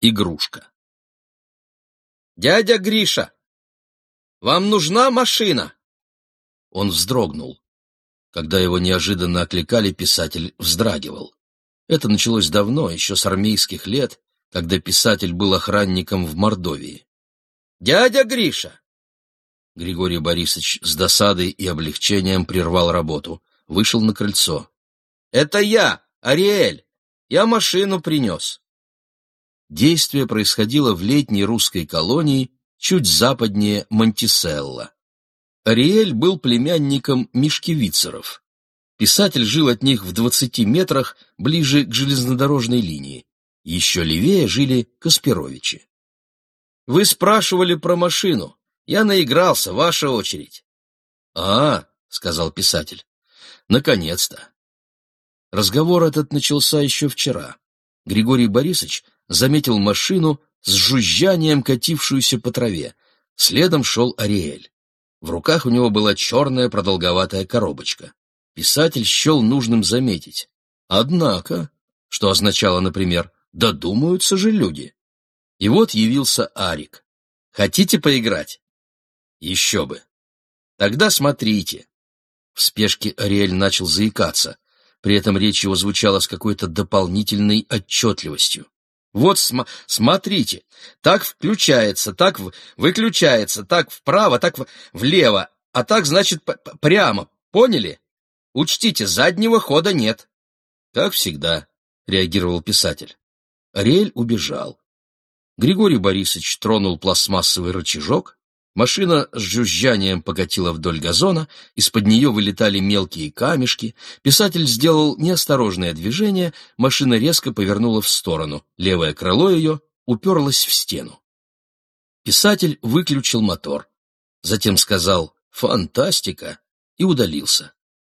Игрушка. «Дядя Гриша, вам нужна машина?» Он вздрогнул. Когда его неожиданно окликали, писатель вздрагивал. Это началось давно, еще с армейских лет, когда писатель был охранником в Мордовии. «Дядя Гриша!» Григорий Борисович с досадой и облегчением прервал работу, вышел на крыльцо. «Это я, Ариэль! Я машину принес!» Действие происходило в летней русской колонии, чуть западнее Монтиселла. Ариэль был племянником Мишкевицеров. Писатель жил от них в двадцати метрах ближе к железнодорожной линии. Еще левее жили Каспировичи. «Вы спрашивали про машину. Я наигрался, ваша очередь». «А, — сказал писатель, — наконец-то». Разговор этот начался еще вчера. Григорий Борисович заметил машину с жужжанием, катившуюся по траве. Следом шел Ариэль. В руках у него была черная продолговатая коробочка. Писатель счел нужным заметить. Однако, что означало, например, «додумаются же люди». И вот явился Арик. «Хотите поиграть?» «Еще бы». «Тогда смотрите». В спешке Ариэль начал заикаться. При этом речь его звучала с какой-то дополнительной отчетливостью. Вот см смотрите, так включается, так выключается, так вправо, так влево, а так значит прямо, поняли? Учтите, заднего хода нет. Как всегда, реагировал писатель. Ариэль убежал. Григорий Борисович тронул пластмассовый рычажок, Машина с жужжанием покатила вдоль газона, из-под нее вылетали мелкие камешки. Писатель сделал неосторожное движение, машина резко повернула в сторону, левое крыло ее уперлось в стену. Писатель выключил мотор, затем сказал «фантастика» и удалился.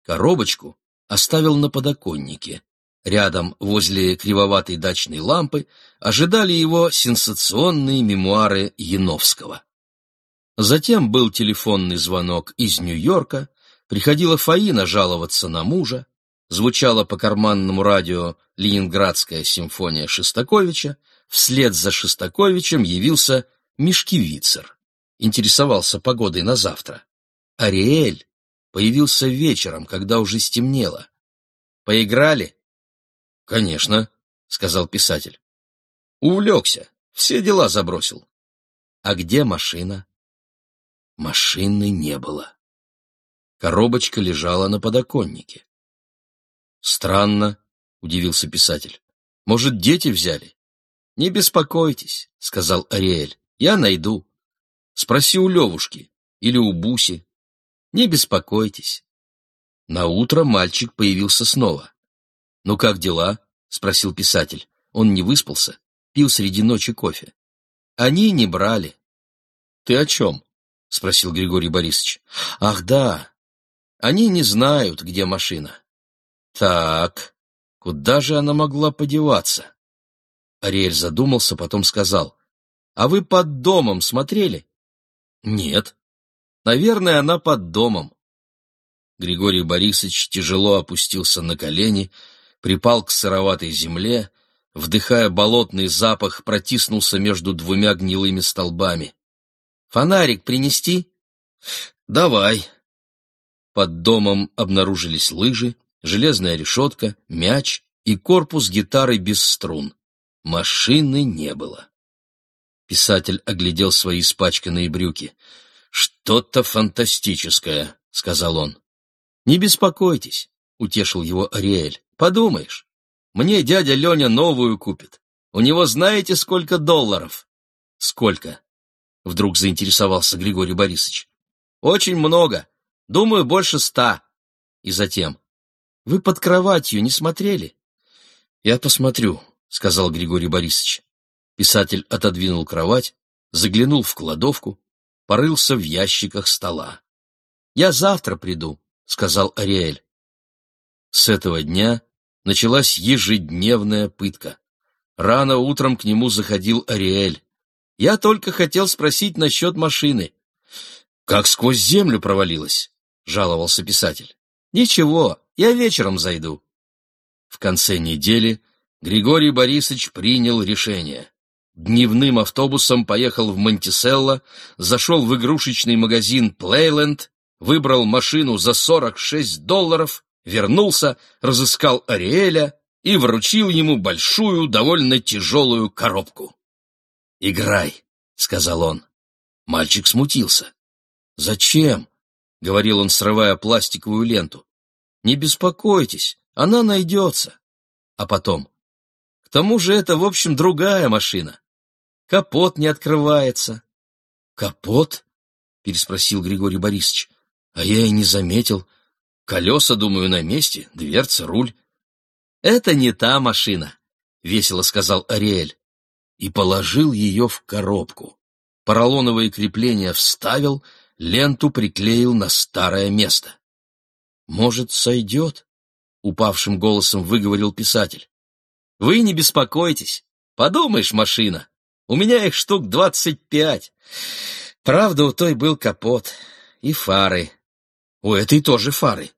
Коробочку оставил на подоконнике. Рядом, возле кривоватой дачной лампы, ожидали его сенсационные мемуары Яновского. Затем был телефонный звонок из Нью-Йорка, приходила Фаина жаловаться на мужа, звучала по карманному радио Ленинградская симфония Шестаковича, вслед за Шестаковичем явился Мишкевицер, интересовался погодой на завтра. Ариэль появился вечером, когда уже стемнело. «Поиграли?» «Конечно», — сказал писатель. «Увлекся, все дела забросил». «А где машина?» Машины не было. Коробочка лежала на подоконнике. «Странно», — удивился писатель. «Может, дети взяли?» «Не беспокойтесь», — сказал Ариэль. «Я найду. Спроси у Левушки или у Буси. Не беспокойтесь». На утро мальчик появился снова. «Ну как дела?» — спросил писатель. Он не выспался, пил среди ночи кофе. «Они не брали». «Ты о чем?» — спросил Григорий Борисович. «Ах, да. Они не знают, где машина». «Так, куда же она могла подеваться?» Ариэль задумался, потом сказал. «А вы под домом смотрели?» «Нет. Наверное, она под домом». Григорий Борисович тяжело опустился на колени, припал к сыроватой земле, вдыхая болотный запах, протиснулся между двумя гнилыми столбами. Фонарик принести? Давай. Под домом обнаружились лыжи, железная решетка, мяч и корпус гитары без струн. Машины не было. Писатель оглядел свои испачканные брюки. «Что-то фантастическое», — сказал он. «Не беспокойтесь», — утешил его Ариэль. «Подумаешь, мне дядя Леня новую купит. У него знаете, сколько долларов?» «Сколько?» — вдруг заинтересовался Григорий Борисович. «Очень много. Думаю, больше ста». И затем. «Вы под кроватью не смотрели?» «Я посмотрю», — сказал Григорий Борисович. Писатель отодвинул кровать, заглянул в кладовку, порылся в ящиках стола. «Я завтра приду», — сказал Ариэль. С этого дня началась ежедневная пытка. Рано утром к нему заходил Ариэль. Я только хотел спросить насчет машины. Как сквозь землю провалилась, жаловался писатель. Ничего, я вечером зайду. В конце недели Григорий Борисович принял решение. дневным автобусом поехал в Монтиселло, зашел в игрушечный магазин «Плейленд», выбрал машину за 46 долларов, вернулся, разыскал Ариэля и вручил ему большую, довольно тяжелую коробку. «Играй», — сказал он. Мальчик смутился. «Зачем?» — говорил он, срывая пластиковую ленту. «Не беспокойтесь, она найдется». А потом. «К тому же это, в общем, другая машина. Капот не открывается». «Капот?» — переспросил Григорий Борисович. «А я и не заметил. Колеса, думаю, на месте, дверца, руль». «Это не та машина», — весело сказал Ариэль. И положил ее в коробку. Поролоновые крепления вставил — ленту приклеил на старое место. «Может, сойдет?» — упавшим голосом выговорил писатель. «Вы не беспокойтесь. Подумаешь, машина. У меня их штук двадцать пять. Правда, у той был капот и фары. У этой тоже фары.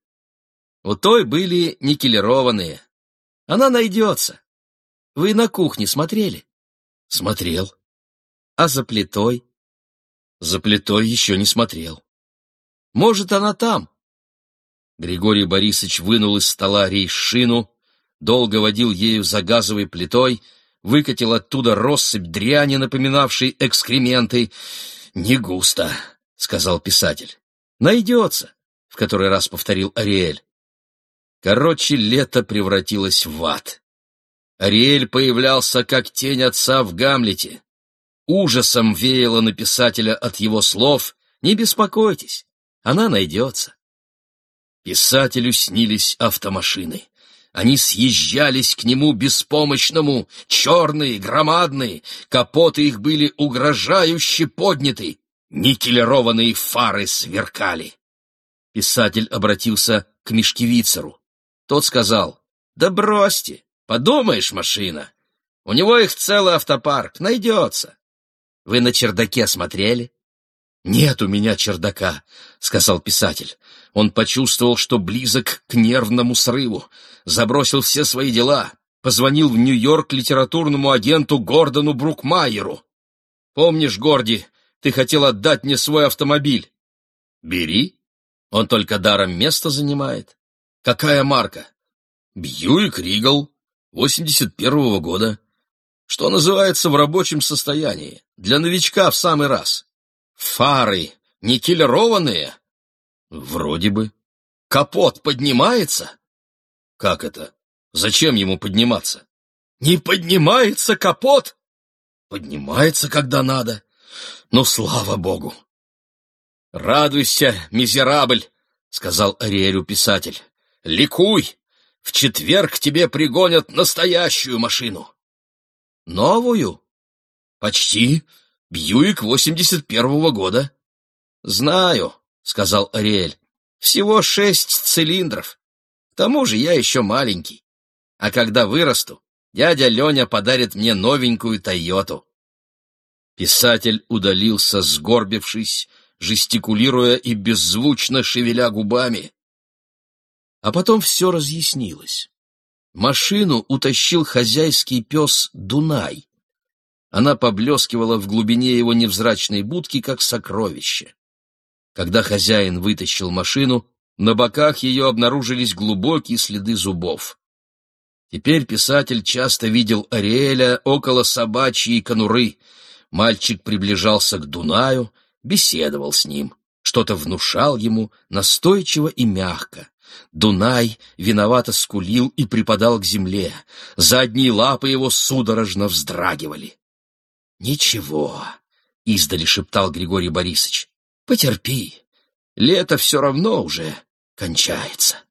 У той были никелированные. Она найдется. Вы на кухне смотрели? Смотрел. А за плитой? За плитой еще не смотрел. Может, она там? Григорий Борисович вынул из стола рейшину, долго водил ею за газовой плитой, выкатил оттуда россыпь дряни, напоминавшей экскременты. «Не густо», — сказал писатель. «Найдется», — в который раз повторил Ариэль. Короче, лето превратилось в ад. Ариэль появлялся, как тень отца в Гамлете. Ужасом веяло на писателя от его слов «Не беспокойтесь, она найдется». Писателю снились автомашины. Они съезжались к нему беспомощному, черные, громадные, капоты их были угрожающе подняты, никелированные фары сверкали. Писатель обратился к Мишкевицеру. Тот сказал, «Да бросьте, подумаешь, машина. У него их целый автопарк, найдется. Вы на чердаке смотрели? Нет у меня чердака, сказал писатель. Он почувствовал, что близок к нервному срыву, забросил все свои дела, позвонил в Нью-Йорк литературному агенту Гордону Брукмайеру. Помнишь, Горди, ты хотел отдать мне свой автомобиль? Бери. Он только даром место занимает. Какая марка? Бьюик Ригл, 81-го года что называется, в рабочем состоянии. Для новичка в самый раз. Фары никелированные? Вроде бы. Капот поднимается? Как это? Зачем ему подниматься? Не поднимается капот? Поднимается, когда надо. Ну, слава богу. Радуйся, мизерабль, сказал Ариэлю писатель. Ликуй! В четверг тебе пригонят настоящую машину. Новую? Почти. Бьюик 81-го года. Знаю, сказал Ариэль. Всего шесть цилиндров. К тому же я еще маленький. А когда вырасту, дядя Леня подарит мне новенькую Тойоту. Писатель удалился, сгорбившись, жестикулируя и беззвучно шевеля губами. А потом все разъяснилось. Машину утащил хозяйский пес Дунай. Она поблескивала в глубине его невзрачной будки, как сокровище. Когда хозяин вытащил машину, на боках ее обнаружились глубокие следы зубов. Теперь писатель часто видел Ариэля около собачьей конуры. Мальчик приближался к Дунаю, беседовал с ним, что-то внушал ему настойчиво и мягко. Дунай виновато скулил и припадал к земле. Задние лапы его судорожно вздрагивали. «Ничего», — издали шептал Григорий Борисович, — «потерпи. Лето все равно уже кончается».